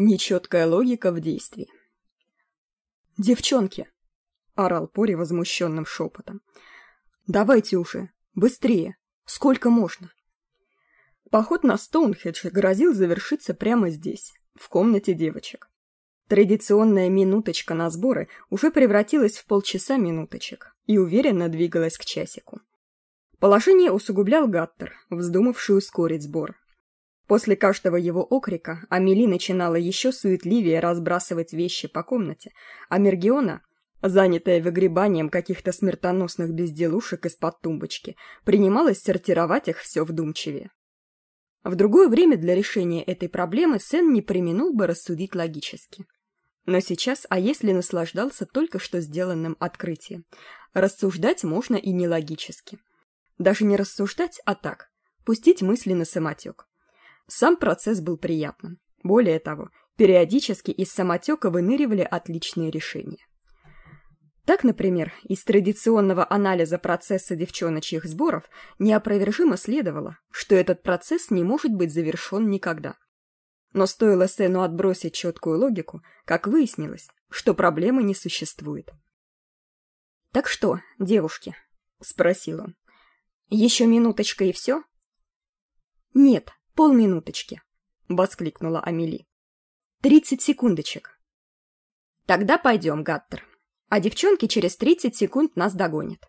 Нечеткая логика в действии. «Девчонки!» — орал Пори возмущенным шепотом. «Давайте уже! Быстрее! Сколько можно?» Поход на Стоунхедж грозил завершиться прямо здесь, в комнате девочек. Традиционная минуточка на сборы уже превратилась в полчаса минуточек и уверенно двигалась к часику. Положение усугублял Гаттер, вздумавший ускорить сбор. После каждого его окрика Амели начинала еще суетливее разбрасывать вещи по комнате, а Мергиона, занятая выгребанием каких-то смертоносных безделушек из-под тумбочки, принималась сортировать их все вдумчивее. В другое время для решения этой проблемы Сен не применул бы рассудить логически. Но сейчас а если наслаждался только что сделанным открытием. Рассуждать можно и нелогически. Даже не рассуждать, а так, пустить мысли на самотек. Сам процесс был приятным. Более того, периодически из самотека выныривали отличные решения. Так, например, из традиционного анализа процесса девчоночьих сборов неопровержимо следовало, что этот процесс не может быть завершен никогда. Но стоило Сену отбросить четкую логику, как выяснилось, что проблемы не существует. «Так что, девушки?» — спросил он. «Еще минуточка и все?» «Нет, полминуточки!» — воскликнула Амели. «Тридцать секундочек!» «Тогда пойдем, Гаттер, а девчонки через тридцать секунд нас догонят».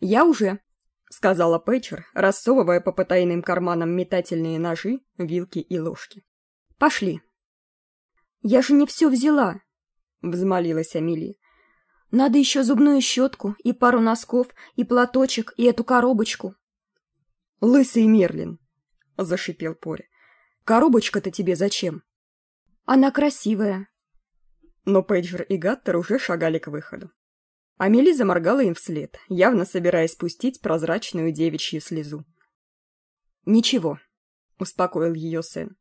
«Я уже», — сказала Пэтчер, рассовывая по потайным карманам метательные ножи, вилки и ложки. «Пошли». «Я же не все взяла», — взмолилась Амели. «Надо еще зубную щетку, и пару носков, и платочек, и эту коробочку». «Лысый Мерлин!» — зашипел Пори. «Коробочка-то тебе зачем?» «Она красивая». Но Пейджер и Гаттер уже шагали к выходу. Амели заморгала им вслед, явно собираясь пустить прозрачную девичью слезу. «Ничего», — успокоил ее сын.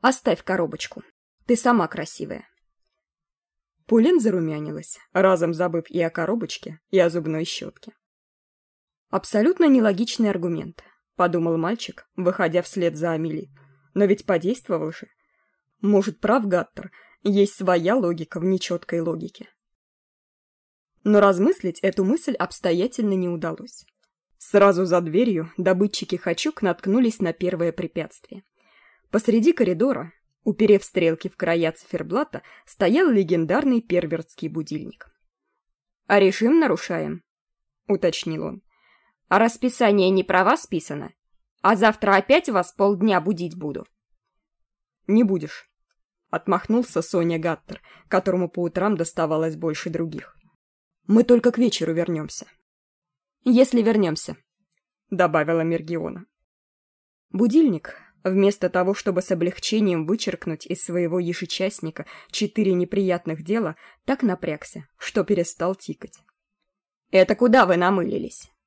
«Оставь коробочку. Ты сама красивая». Пулин зарумянилась, разом забыв и о коробочке, и о зубной щетке. Абсолютно нелогичный аргумент подумал мальчик, выходя вслед за Амели. Но ведь подействовал же. Может, прав Гаттер, есть своя логика в нечеткой логике. Но размыслить эту мысль обстоятельно не удалось. Сразу за дверью добытчики Хачук наткнулись на первое препятствие. Посреди коридора, уперев стрелки в края циферблата, стоял легендарный первертский будильник. «А режим нарушаем», — уточнил он. А расписание не про вас писано? А завтра опять вас полдня будить буду. Не будешь. Отмахнулся Соня Гаттер, которому по утрам доставалось больше других. Мы только к вечеру вернемся. Если вернемся, добавила Мергиона. Будильник, вместо того, чтобы с облегчением вычеркнуть из своего ежечасника четыре неприятных дела, так напрягся, что перестал тикать. «Это куда вы намылились?» —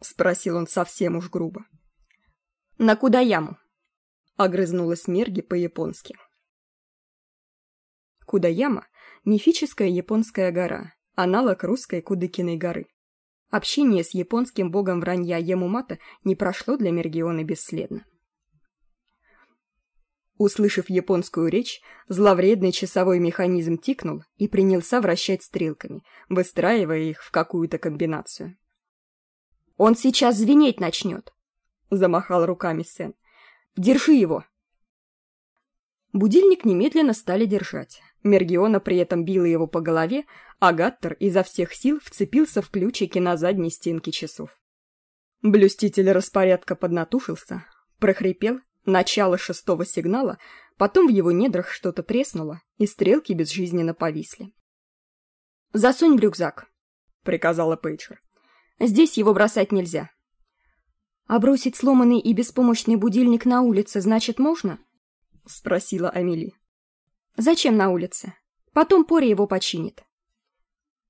спросил он совсем уж грубо. «На куда яму?» — огрызнулась Мерги по-японски. Кудаяма — мифическая японская гора, аналог русской Кудыкиной горы. Общение с японским богом вранья Емумата не прошло для Мергионы бесследно. Услышав японскую речь, зловредный часовой механизм тикнул и принялся вращать стрелками, выстраивая их в какую-то комбинацию. Он сейчас звенеть начнет!» — замахал руками Сен. «Держи его!» Будильник немедленно стали держать. Мергиона при этом била его по голове, а Гаттер изо всех сил вцепился в ключики на задней стенке часов. Блюститель распорядка поднатушился, прохрипел начало шестого сигнала, потом в его недрах что-то треснуло, и стрелки безжизненно повисли. «Засунь в рюкзак», — приказала Пейджер. Здесь его бросать нельзя. А бросить сломанный и беспомощный будильник на улице, значит, можно? Спросила Амели. Зачем на улице? Потом Пори его починит.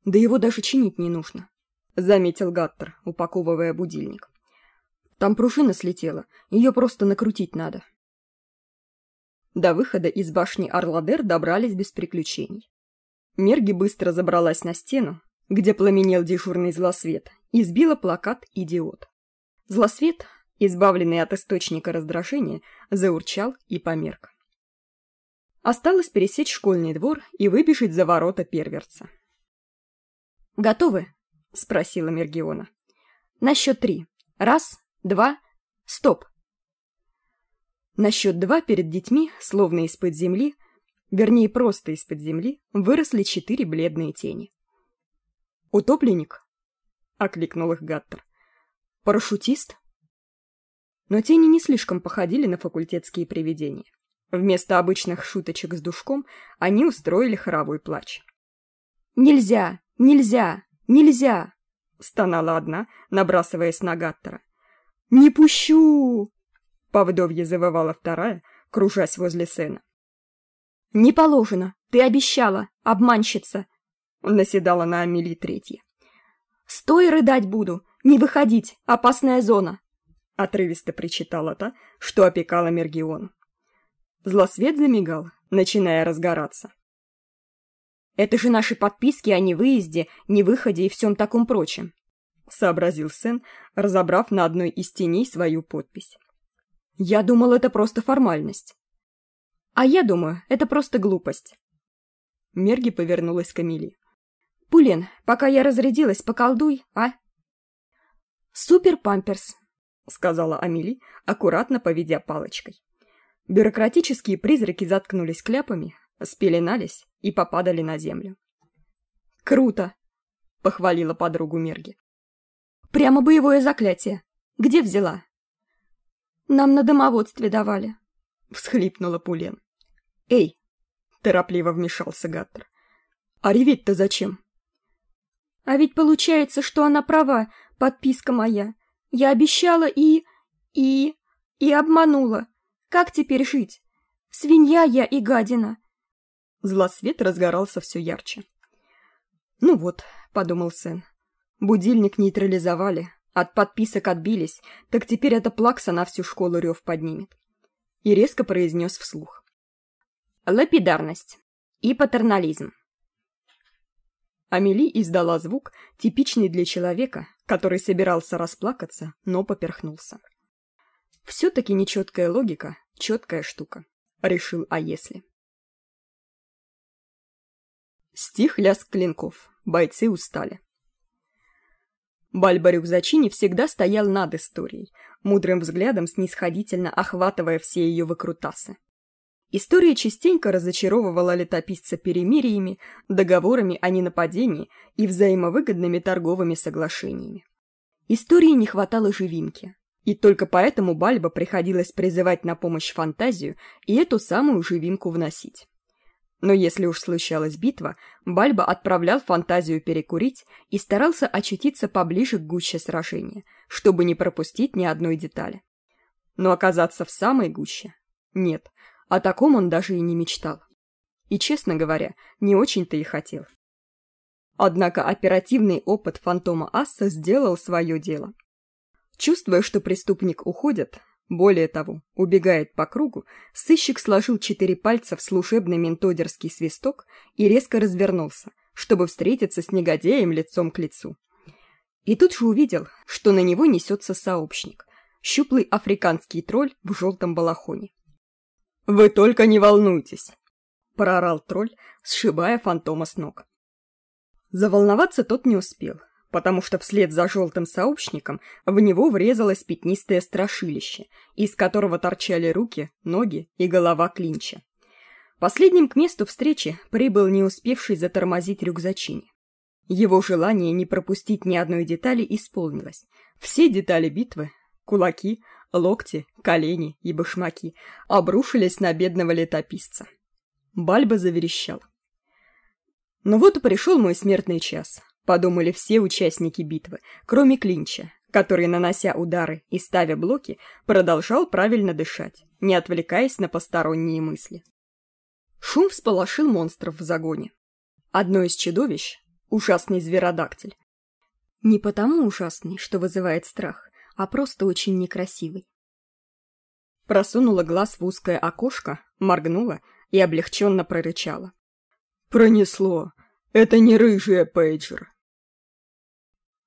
Да его даже чинить не нужно, заметил Гаттер, упаковывая будильник. Там пружина слетела, ее просто накрутить надо. До выхода из башни Орладер добрались без приключений. Мерги быстро забралась на стену, где пламенел дежурный злосвет, и сбила плакат «Идиот». Злосвет, избавленный от источника раздражения, заурчал и померк. Осталось пересечь школьный двор и выбежать за ворота перверца. «Готовы?» — спросила Мергиона. «На счет три. Раз, два, стоп!» На счет два перед детьми, словно из-под земли, вернее, просто из-под земли, выросли четыре бледные тени. «Утопленник?» — окликнул их Гаттер. «Парашютист?» Но тени не слишком походили на факультетские привидения. Вместо обычных шуточек с душком они устроили хоровой плач. «Нельзя! Нельзя! Нельзя!» — стонала одна, набрасываясь на Гаттера. «Не пущу!» — по вдовье завывала вторая, кружась возле сына. «Не положено! Ты обещала! Обманщица!» — наседала на Амели третья. «Стой, рыдать буду! Не выходить! Опасная зона!» — отрывисто причитала та, что опекала Мергион. Злосвет замигал, начиная разгораться. «Это же наши подписки о невыезде, невыходе и всем таком прочем», — сообразил Сен, разобрав на одной из теней свою подпись. «Я думал, это просто формальность». «А я думаю, это просто глупость». Мерги повернулась к Амели. «Пулен, пока я разрядилась, поколдуй, а?» «Супер-памперс», — сказала Амели, аккуратно поведя палочкой. Бюрократические призраки заткнулись кляпами, спеленались и попадали на землю. «Круто!» — похвалила подругу Мерги. «Прямо боевое заклятие. Где взяла?» «Нам на домоводстве давали», — всхлипнула Пулен. «Эй!» — торопливо вмешался Гаттер. «А реветь-то зачем?» «А ведь получается, что она права, подписка моя. Я обещала и... и... и обманула. Как теперь жить? Свинья я и гадина. Злосвет разгорался все ярче. «Ну вот», — подумал сын, — «будильник нейтрализовали, от подписок отбились, так теперь эта плакса на всю школу рев поднимет». И резко произнес вслух. «Лапидарность и патернализм». Амели издала звук, типичный для человека, который собирался расплакаться, но поперхнулся. Все-таки нечеткая логика — четкая штука, решил А если. Стих лязг клинков. Бойцы устали. Бальбарюк Зачини всегда стоял над историей, мудрым взглядом снисходительно охватывая все ее выкрутасы. История частенько разочаровывала летописца перемириями, договорами о ненападении и взаимовыгодными торговыми соглашениями. Истории не хватало живинки, и только поэтому Бальба приходилось призывать на помощь фантазию и эту самую живинку вносить. Но если уж случалась битва, Бальба отправлял фантазию перекурить и старался очутиться поближе к гуще сражения, чтобы не пропустить ни одной детали. Но оказаться в самой гуще? Нет, о таком он даже и не мечтал. И, честно говоря, не очень-то и хотел. Однако оперативный опыт фантома Асса сделал свое дело. Чувствуя, что преступник уходит, более того, убегает по кругу, сыщик сложил четыре пальца в служебный ментодерский свисток и резко развернулся, чтобы встретиться с негодяем лицом к лицу. И тут же увидел, что на него несется сообщник, щуплый африканский тролль в желтом балахоне. «Вы только не волнуйтесь!» – проорал тролль, сшибая фантома с ног. Заволноваться тот не успел, потому что вслед за желтым сообщником в него врезалось пятнистое страшилище, из которого торчали руки, ноги и голова клинча. Последним к месту встречи прибыл не успевший затормозить рюкзачини. Его желание не пропустить ни одной детали исполнилось. Все детали битвы — кулаки, локти, колени и башмаки — обрушились на бедного летописца. Бальба заверещал. Но вот и пришел мой смертный час подумали все участники битвы, кроме Клинча, который, нанося удары и ставя блоки, продолжал правильно дышать, не отвлекаясь на посторонние мысли. Шум всполошил монстров в загоне. Одно из чудовищ — ужасный зверодактиль. Не потому ужасный, что вызывает страх, а просто очень некрасивый. Просунула глаз в узкое окошко, моргнула и облегченно прорычала. «Пронесло! Это не рыжая пейджер!»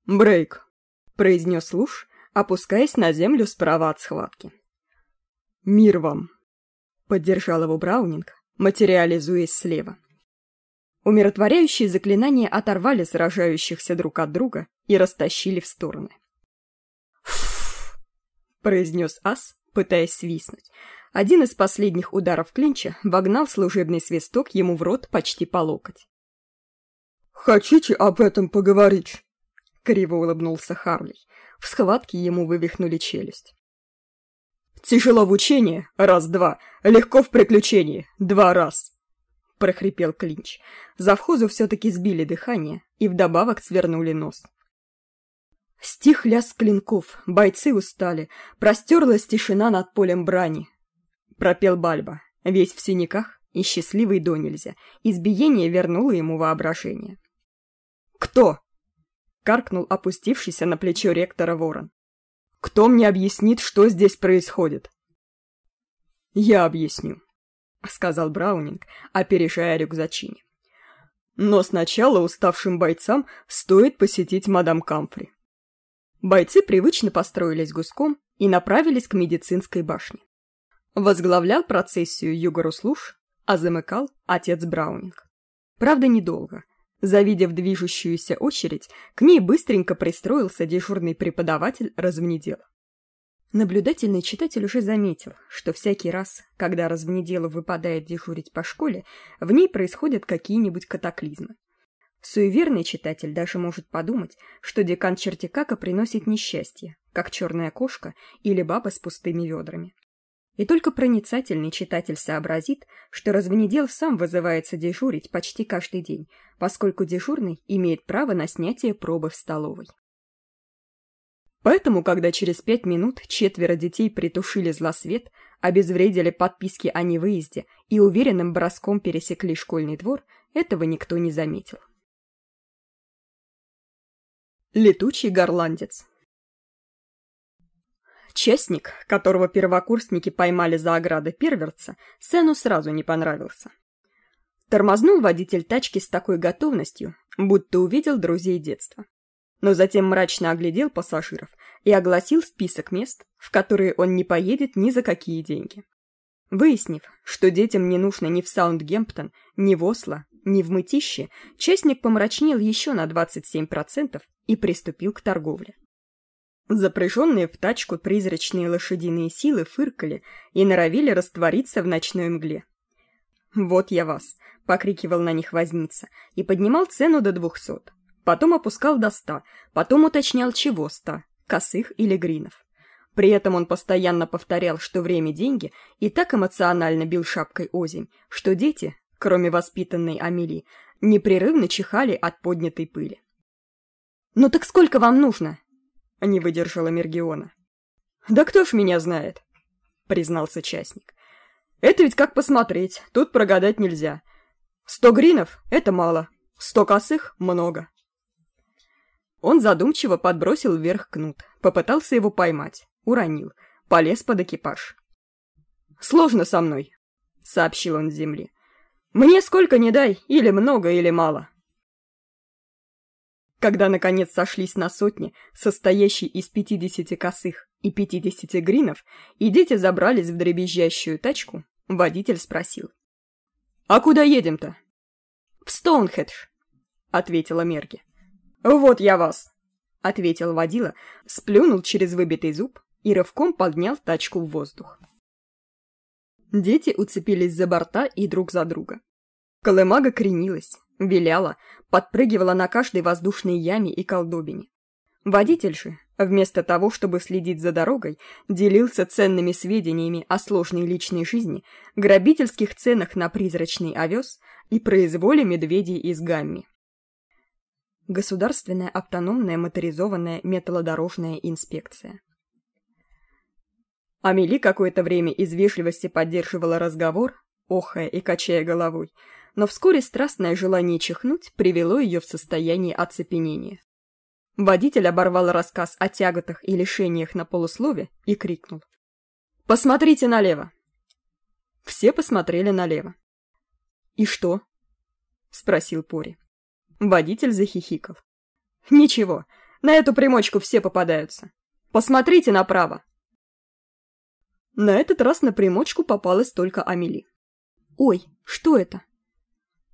«Брейк», — произнес Луш, опускаясь на землю справа от схватки. «Мир вам», — поддержал его Браунинг, материализуясь слева. Умиротворяющие заклинания оторвали сражающихся друг от друга и растащили в стороны. Произнес ас, пытаясь свистнуть. Один из последних ударов клинча вогнал служебный свисток ему в рот почти по локоть. «Хотите об этом поговорить?» — криво улыбнулся Харлей. В схватке ему вывихнули челюсть. «Тяжело в учении — раз-два, легко в приключении — два раз!» — прохрипел Клинч. Завхозу все-таки сбили дыхание и вдобавок свернули нос. Стих лязг клинков, бойцы устали, простерлась тишина над полем брани. Пропел Бальба, весь в синяках и счастливый до нельзя. Избиение вернуло ему воображение. «Кто?» — каркнул опустившийся на плечо ректора ворон. Кто мне объяснит, что здесь происходит?» «Я объясню», — сказал Браунинг, опережая рюкзачине. «Но сначала уставшим бойцам стоит посетить мадам Камфри». Бойцы привычно построились гуском и направились к медицинской башне. Возглавлял процессию Югоруслуш, а замыкал отец Браунинг. Правда, недолго. Завидев движущуюся очередь, к ней быстренько пристроился дежурный преподаватель развнедела. Наблюдательный читатель уже заметил, что всякий раз, когда развнеделу выпадает дежурить по школе, в ней происходят какие-нибудь катаклизмы. Суеверный читатель даже может подумать, что декан Чертикака приносит несчастье, как черная кошка или баба с пустыми ведрами. И только проницательный читатель сообразит, что развенедел сам вызывается дежурить почти каждый день, поскольку дежурный имеет право на снятие пробы в столовой. Поэтому, когда через пять минут четверо детей притушили злосвет, обезвредили подписки о невыезде и уверенным броском пересекли школьный двор, этого никто не заметил. Летучий горландец Частник, которого первокурсники поймали за ограды перверца, Сену сразу не понравился. Тормознул водитель тачки с такой готовностью, будто увидел друзей детства. Но затем мрачно оглядел пассажиров и огласил список мест, в которые он не поедет ни за какие деньги. Выяснив, что детям не нужно ни в Саундгемптон, ни в Осло, ни в Мытище, частник помрачнел еще на 27% и приступил к торговле. Запряженные в тачку призрачные лошадиные силы фыркали и норовили раствориться в ночной мгле. «Вот я вас!» — покрикивал на них возница и поднимал цену до двухсот. Потом опускал до ста, потом уточнял, чего ста — косых или гринов. При этом он постоянно повторял, что время – деньги, и так эмоционально бил шапкой озимь, что дети, кроме воспитанной Амели, непрерывно чихали от поднятой пыли. «Ну так сколько вам нужно?» — не выдержала Мергиона. «Да кто ж меня знает?» — признался частник. «Это ведь как посмотреть, тут прогадать нельзя. Сто гринов — это мало, сто косых — много». Он задумчиво подбросил вверх кнут, попытался его поймать, уронил, полез под экипаж. «Сложно со мной», — сообщил он с земли. «Мне сколько не дай, или много, или мало». Когда, наконец, сошлись на сотне, состоящей из пятидесяти косых и пятидесяти гринов, и дети забрались в дребезжащую тачку, водитель спросил. «А куда едем-то?» «В Стоунхедж», — ответила Мерги. «Вот я вас», — ответил водила, сплюнул через выбитый зуб и рывком поднял тачку в воздух. Дети уцепились за борта и друг за друга. Колымага кренилась, виляла, подпрыгивала на каждой воздушной яме и колдобине. Водитель же, вместо того, чтобы следить за дорогой, делился ценными сведениями о сложной личной жизни, грабительских ценах на призрачный овес и произволе медведей из гамми. Государственная автономная моторизованная металлодорожная инспекция. Амели какое-то время из вежливости поддерживала разговор, охая и качая головой, но вскоре страстное желание чихнуть привело ее в состояние оцепенения. Водитель оборвал рассказ о тяготах и лишениях на полуслове и крикнул. «Посмотрите налево!» Все посмотрели налево. «И что?» — спросил Пори. Водитель захихикал. «Ничего, на эту примочку все попадаются. Посмотрите направо!» На этот раз на примочку попалась только Амели. «Ой, Что это?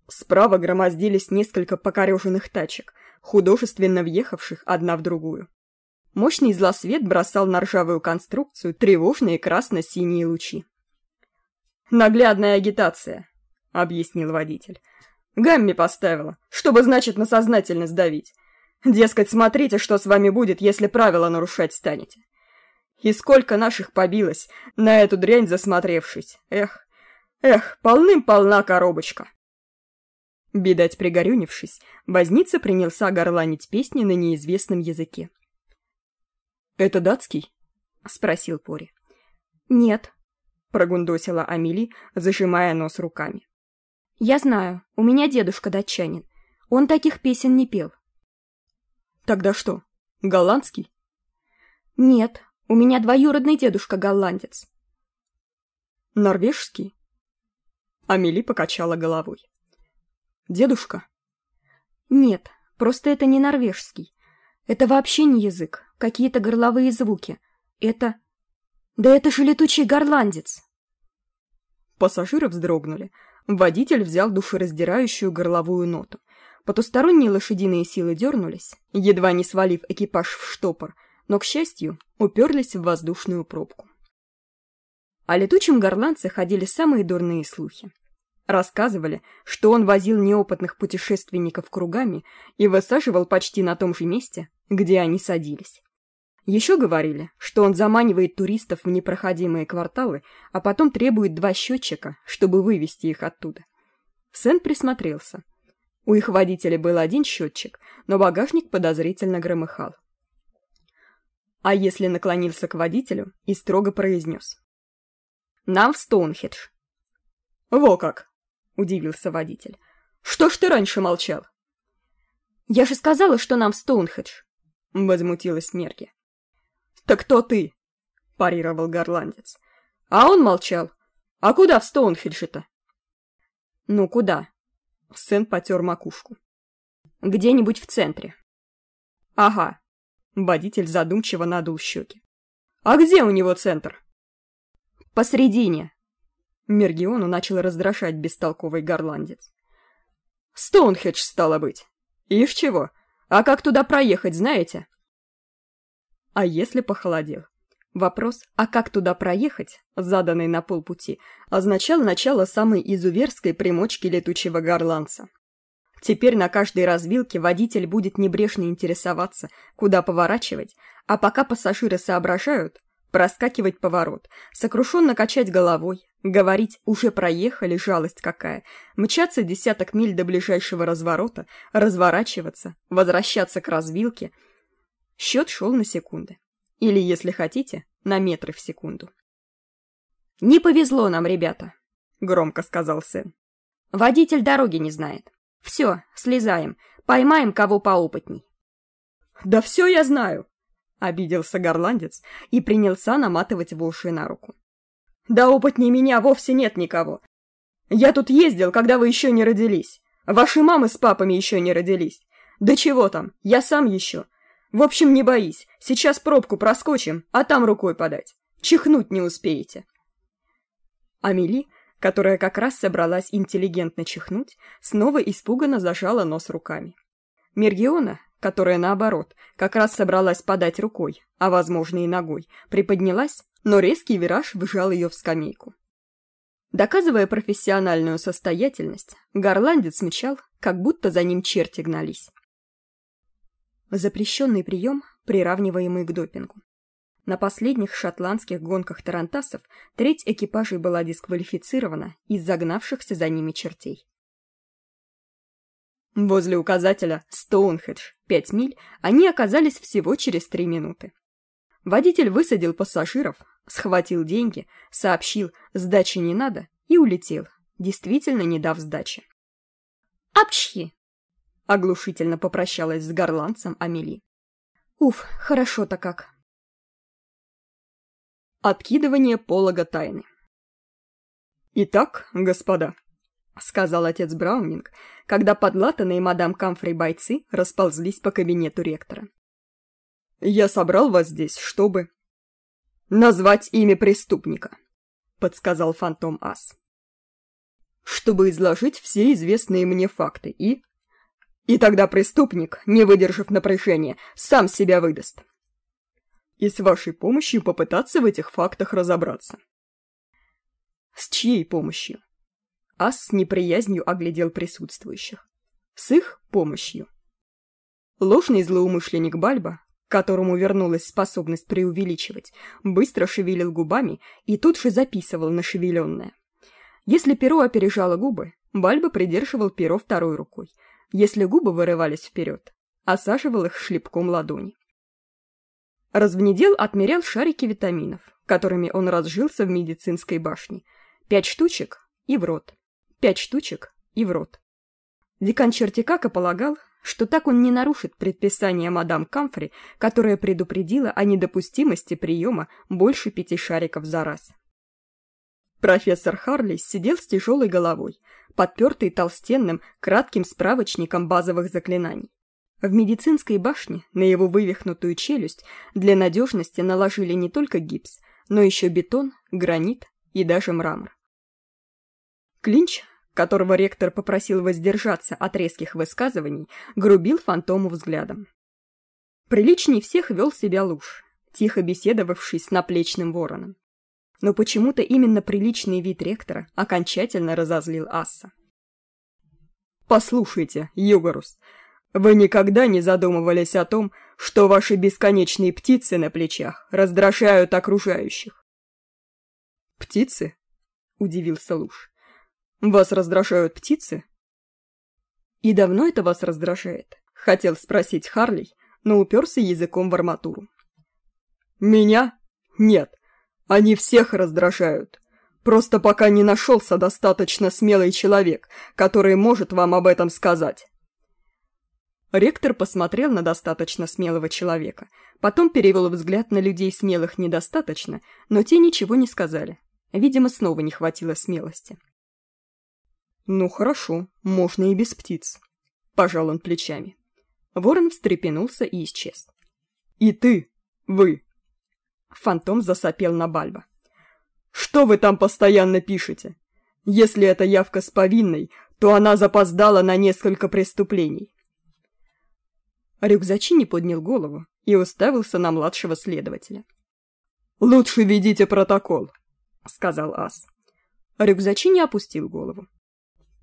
Справа громоздились несколько покореженных тачек, художественно въехавших одна в другую. Мощный злосвет бросал на ржавую конструкцию тревожные красно-синие лучи. «Наглядная агитация», — объяснил водитель. «Гамми поставила, чтобы, значит, на сознательность давить. Дескать, смотрите, что с вами будет, если правила нарушать станете. И сколько наших побилось, на эту дрянь засмотревшись. Эх, эх, полным-полна коробочка. Бедать пригорюнившись, возница принялся горланить песни на неизвестном языке. «Это датский?» — спросил Пори. «Нет», — прогундосила Амели, зажимая нос руками. «Я знаю, у меня дедушка датчанин. Он таких песен не пел». «Тогда что, голландский?» «Нет, у меня двоюродный дедушка голландец». «Норвежский?» Амели покачала головой. «Дедушка?» «Нет, просто это не норвежский. Это вообще не язык, какие-то горловые звуки. Это... Да это же летучий горландец!» Пассажиры вздрогнули. Водитель взял душераздирающую горловую ноту. Потусторонние лошадиные силы дернулись, едва не свалив экипаж в штопор, но, к счастью, уперлись в воздушную пробку. О летучем горландце ходили самые дурные слухи. Рассказывали, что он возил неопытных путешественников кругами и высаживал почти на том же месте, где они садились. Еще говорили, что он заманивает туристов в непроходимые кварталы, а потом требует два счетчика, чтобы вывести их оттуда. Сэн присмотрелся. У их водителя был один счетчик, но багажник подозрительно громыхал. А если наклонился к водителю и строго произнес. «Нам в Стоунхедж». «Во как!» — удивился водитель. «Что ж ты раньше молчал?» «Я же сказала, что нам в Стоунхедж», — возмутилась Мерки. «Так кто ты?» — парировал горландец. «А он молчал. А куда в Стоунхедже-то?» «Ну, куда?» Сэн потер макушку. «Где-нибудь в центре». «Ага». Водитель задумчиво надул щеки. «А где у него центр?» «Посредине». Мергиону начал раздражать бестолковый горландец. «Стоунхедж, стало быть. Ишь чего? А как туда проехать, знаете?» «А если похолодел?» Вопрос «А как туда проехать?» заданный на полпути, означал начало самой изуверской примочки летучего горланца. Теперь на каждой развилке водитель будет небрежно интересоваться, куда поворачивать, а пока пассажиры соображают, проскакивать поворот, сокрушенно качать головой, говорить «уже проехали, жалость какая», мчаться десяток миль до ближайшего разворота, разворачиваться, возвращаться к развилке. Счет шел на секунды. Или, если хотите, на метры в секунду. «Не повезло нам, ребята», — громко сказал сын. «Водитель дороги не знает. Все, слезаем, поймаем кого поопытней». «Да все я знаю», — обиделся горландец и принялся наматывать воши на руку. «Да опытнее меня вовсе нет никого. Я тут ездил, когда вы еще не родились. Ваши мамы с папами еще не родились. Да чего там, я сам еще. В общем, не боись, сейчас пробку проскочим, а там рукой подать. Чихнуть не успеете. Амели, которая как раз собралась интеллигентно чихнуть, снова испуганно зажала нос руками. Мергиона, которая, наоборот, как раз собралась подать рукой, а, возможно, и ногой, приподнялась, но резкий вираж выжал ее в скамейку. Доказывая профессиональную состоятельность, горландец мчал, как будто за ним черти гнались. Запрещенный прием, приравниваемый к допингу. На последних шотландских гонках тарантасов треть экипажей была дисквалифицирована из загнавшихся за ними чертей. Возле указателя «Стоунхедж» 5 миль они оказались всего через 3 минуты. Водитель высадил пассажиров, схватил деньги, сообщил «сдачи не надо» и улетел, действительно не дав сдачи. «Апчхи!» Оглушительно попрощалась с горланцем Амели. Уф, хорошо-то как. Откидывание полога тайны. «Итак, господа», — сказал отец Браунинг, когда подлатанные мадам Камфрей бойцы расползлись по кабинету ректора. «Я собрал вас здесь, чтобы...» «Назвать имя преступника», — подсказал фантом Ас. чтобы изложить все известные мне факты и... И тогда преступник, не выдержав напряжения, сам себя выдаст. И с вашей помощью попытаться в этих фактах разобраться. С чьей помощью? Ас с неприязнью оглядел присутствующих. С их помощью. Ложный злоумышленник Бальба, которому вернулась способность преувеличивать, быстро шевелил губами и тут же записывал на шевеленное. Если перо опережало губы, Бальба придерживал перо второй рукой. Если губы вырывались вперед, осаживал их шлепком ладони. Развнедел отмерял шарики витаминов, которыми он разжился в медицинской башне. Пять штучек и в рот. Пять штучек и в рот. Декан Чертикака полагал, что так он не нарушит предписание мадам Камфри, которая предупредила о недопустимости приема больше пяти шариков за раз. Профессор Харли сидел с тяжелой головой, подпертый толстенным, кратким справочником базовых заклинаний. В медицинской башне на его вывихнутую челюсть для надежности наложили не только гипс, но еще бетон, гранит и даже мрамор. Клинч, которого ректор попросил воздержаться от резких высказываний, грубил фантому взглядом. Приличней всех вел себя Луж, тихо беседовавший с наплечным вороном. Но почему-то именно приличный вид ректора окончательно разозлил Асса. «Послушайте, Югорус, вы никогда не задумывались о том, что ваши бесконечные птицы на плечах раздражают окружающих?» «Птицы?» — удивился Луж. Вас раздражают птицы? И давно это вас раздражает? Хотел спросить Харли, но уперся языком в арматуру. Меня? Нет. Они всех раздражают. Просто пока не нашелся достаточно смелый человек, который может вам об этом сказать. Ректор посмотрел на достаточно смелого человека, потом перевел взгляд на людей смелых недостаточно, но те ничего не сказали. Видимо, снова не хватило смелости. «Ну хорошо, можно и без птиц», — пожал он плечами. Ворон встрепенулся и исчез. «И ты! Вы!» Фантом засопел на Бальба. «Что вы там постоянно пишете? Если это явка с повинной, то она запоздала на несколько преступлений». Рюкзачи поднял голову и уставился на младшего следователя. «Лучше ведите протокол», — сказал Ас. Рюкзачи опустил голову.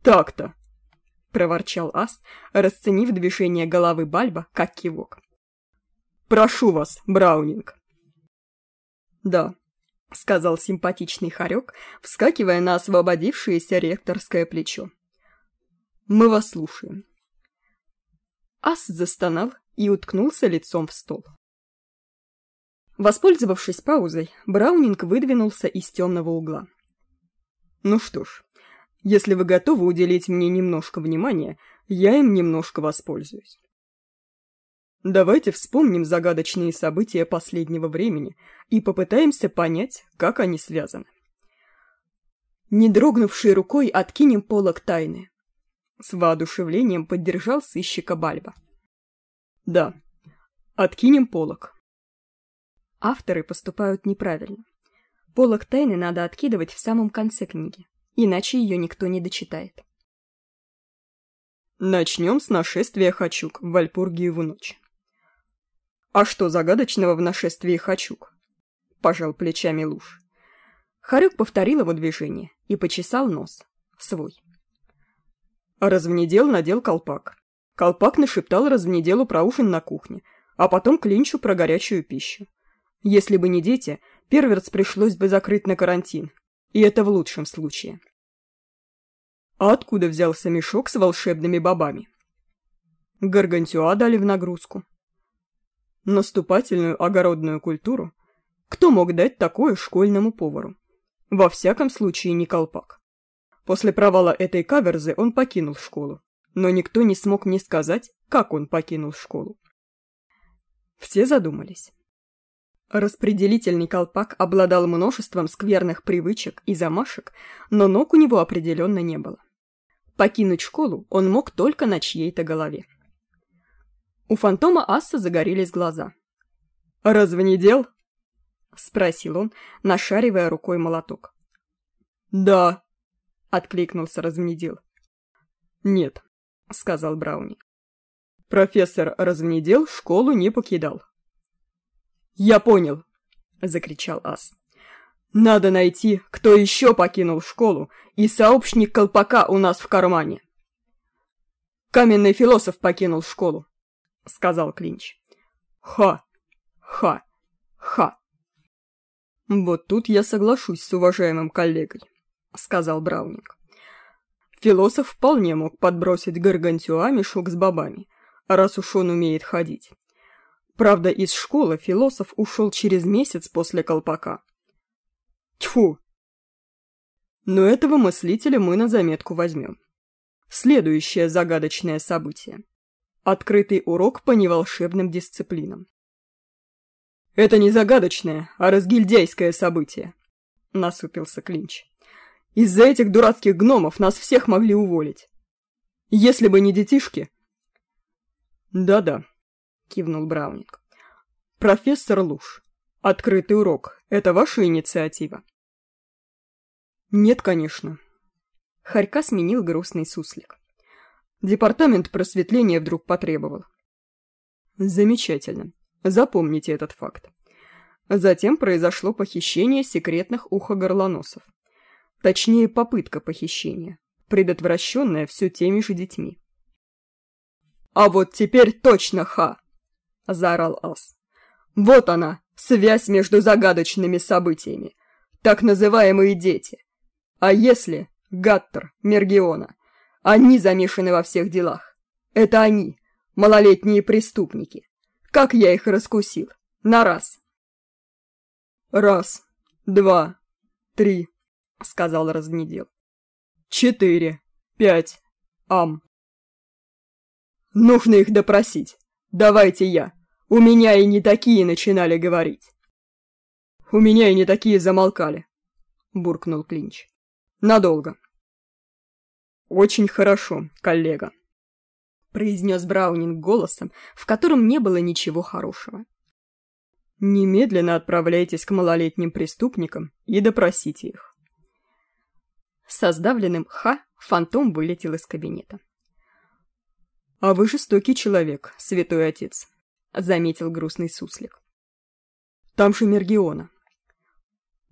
«Так-то!» — проворчал Ас, расценив движение головы Бальба как кивок. «Прошу вас, Браунинг!» «Да», — сказал симпатичный хорек, вскакивая на освободившееся ректорское плечо. «Мы вас слушаем». Ас застонал и уткнулся лицом в стол. Воспользовавшись паузой, Браунинг выдвинулся из темного угла. «Ну что ж, если вы готовы уделить мне немножко внимания, я им немножко воспользуюсь. Давайте вспомним загадочные события последнего времени и попытаемся понять, как они связаны. Не дрогнувшей рукой откинем полок тайны. С воодушевлением поддержал сыщика Бальба. Да, откинем полок. Авторы поступают неправильно. Полок тайны надо откидывать в самом конце книги иначе ее никто не дочитает. Начнем с нашествия Хачук в Вальпургиеву ночь. А что загадочного в нашествии Хачук? Пожал плечами Луж. Харюк повторил его движение и почесал нос. Свой. Развнедел надел колпак. Колпак нашептал развнеделу про ужин на кухне, а потом клинчу про горячую пищу. Если бы не дети, перверц пришлось бы закрыть на карантин, и это в лучшем случае. А откуда взялся мешок с волшебными бобами? Гаргантюа дали в нагрузку. Наступательную огородную культуру? Кто мог дать такое школьному повару? Во всяком случае, не колпак. После провала этой каверзы он покинул школу, но никто не смог мне сказать, как он покинул школу. Все задумались. Распределительный колпак обладал множеством скверных привычек и замашек, но ног у него определенно не было. Покинуть школу он мог только на чьей-то голове. У фантома Асса загорелись глаза. «Разве не дел?» — спросил он, нашаривая рукой молоток. «Да», — откликнулся Развнедел. «Нет», — сказал Брауни. «Профессор Развнедел школу не покидал». «Я понял», — закричал Ас. «Надо найти, кто еще покинул школу, и сообщник колпака у нас в кармане». «Каменный философ покинул школу», — сказал Клинч. «Ха! Ха! Ха!» «Вот тут я соглашусь с уважаемым коллегой», — сказал Браунинг. Философ вполне мог подбросить гаргантюа мешок с бобами, раз уж он умеет ходить. Правда, из школы философ ушел через месяц после колпака. Тьфу! Но этого мыслителя мы на заметку возьмем. Следующее загадочное событие. Открытый урок по неволшебным дисциплинам. «Это не загадочное, а разгильдяйское событие», — насупился Клинч. «Из-за этих дурацких гномов нас всех могли уволить. Если бы не детишки...» «Да-да», — кивнул Браунинг. «Профессор Луш, открытый урок — это ваша инициатива?» «Нет, конечно». Харька сменил грустный суслик. Департамент просветления вдруг потребовал. «Замечательно. Запомните этот факт. Затем произошло похищение секретных ухогорлоносов. Точнее, попытка похищения, предотвращенная все теми же детьми. «А вот теперь точно ха!» – заорал Ас. «Вот она, связь между загадочными событиями. Так называемые дети. А если, Гаттер, Мергиона, они замешаны во всех делах? Это они, малолетние преступники. Как я их раскусил? На раз. Раз, два, три, сказал разгнедел. Четыре, пять, ам. Нужно их допросить. Давайте я. У меня и не такие начинали говорить. У меня и не такие замолкали, буркнул Клинч. Надолго. Очень хорошо, коллега произнес Браунинг голосом, в котором не было ничего хорошего. «Немедленно отправляйтесь к малолетним преступникам и допросите их». Со сдавленным «ха» фантом вылетел из кабинета. «А вы жестокий человек, святой отец», — заметил грустный суслик. «Там же Мергиона».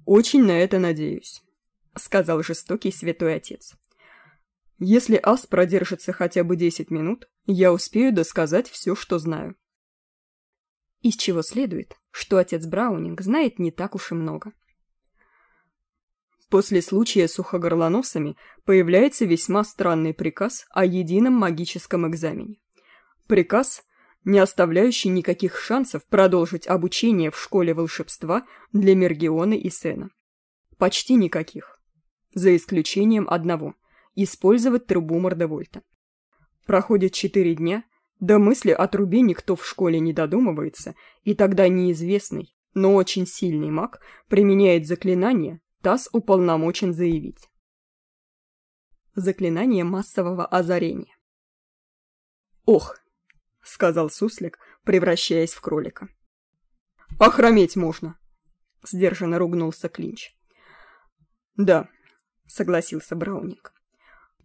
«Очень на это надеюсь», — сказал жестокий святой отец. Если ас продержится хотя бы 10 минут, я успею досказать все, что знаю. Из чего следует, что отец Браунинг знает не так уж и много. После случая с сухогорлоносами появляется весьма странный приказ о едином магическом экзамене. Приказ, не оставляющий никаких шансов продолжить обучение в школе волшебства для Мергионы и Сена. Почти никаких. За исключением одного – использовать трубу Мордовольта. Проходит четыре дня, до мысли о трубе никто в школе не додумывается, и тогда неизвестный, но очень сильный маг применяет заклинание, ТАСС уполномочен заявить. Заклинание массового озарения. «Ох!» — сказал суслик, превращаясь в кролика. «Охрометь можно!» — сдержанно ругнулся Клинч. «Да», — согласился Браунинг.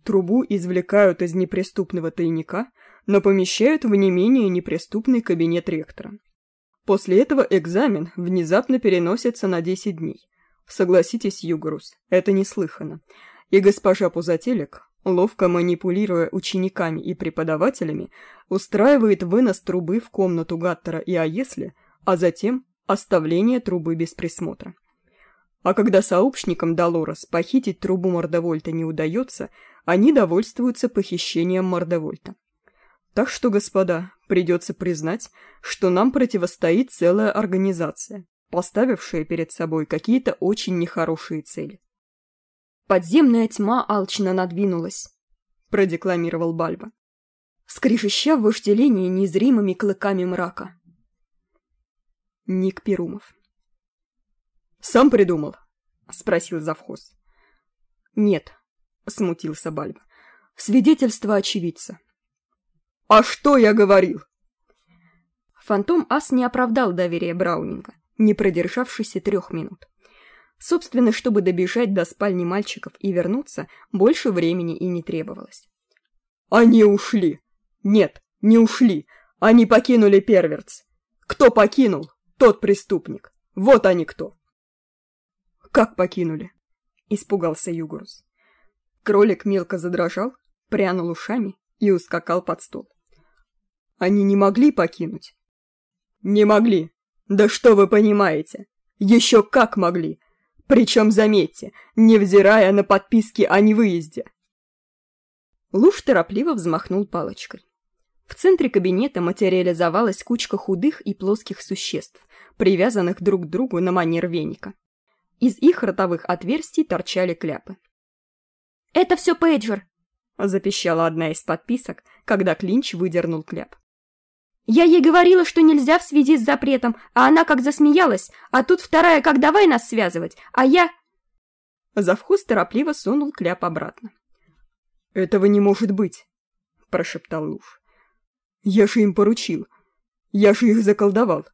Трубу извлекают из неприступного тайника, но помещают в не менее неприступный кабинет ректора. После этого экзамен внезапно переносится на 10 дней. Согласитесь, Югорус, это неслыханно. И госпожа Пузателек, ловко манипулируя учениками и преподавателями, устраивает вынос трубы в комнату Гаттера и Аесли, а затем оставление трубы без присмотра. А когда сообщникам Долорес похитить трубу Мордовольта не удается, они довольствуются похищением Мордовольта. Так что, господа, придется признать, что нам противостоит целая организация, поставившая перед собой какие-то очень нехорошие цели. «Подземная тьма алчно надвинулась», — продекламировал Бальба, скрежеща в вожделении незримыми клыками мрака. Ник Перумов «Сам придумал?» — спросил завхоз. «Нет», — смутился Бальба. «Свидетельство очевидца». «А что я говорил?» Фантом Ас не оправдал доверия Браунинга, не продержавшись и трех минут. Собственно, чтобы добежать до спальни мальчиков и вернуться, больше времени и не требовалось. «Они ушли! Нет, не ушли! Они покинули Перверц! Кто покинул? Тот преступник! Вот они кто!» «Как покинули?» — испугался Югурус. Кролик мелко задрожал, прянул ушами и ускакал под стол. «Они не могли покинуть?» «Не могли! Да что вы понимаете? Еще как могли! Причем, заметьте, невзирая на подписки о невыезде!» Луж торопливо взмахнул палочкой. В центре кабинета материализовалась кучка худых и плоских существ, привязанных друг к другу на манер веника. Из их ротовых отверстий торчали кляпы. «Это все пейджер!» — запищала одна из подписок, когда Клинч выдернул кляп. «Я ей говорила, что нельзя в связи с запретом, а она как засмеялась, а тут вторая как давай нас связывать, а я...» Завхоз торопливо сунул кляп обратно. «Этого не может быть!» — прошептал Луж. «Я же им поручил. Я же их заколдовал.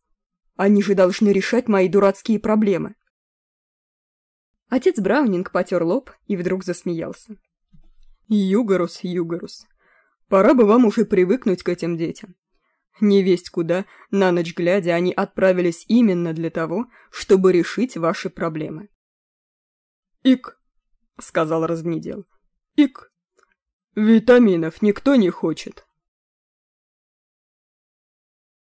Они же должны решать мои дурацкие проблемы». Отец Браунинг потер лоб и вдруг засмеялся. «Югорус, Югорус, пора бы вам уже привыкнуть к этим детям. Не весть куда, на ночь глядя, они отправились именно для того, чтобы решить ваши проблемы». «Ик», — сказал разгнедел, — «ик. Витаминов никто не хочет,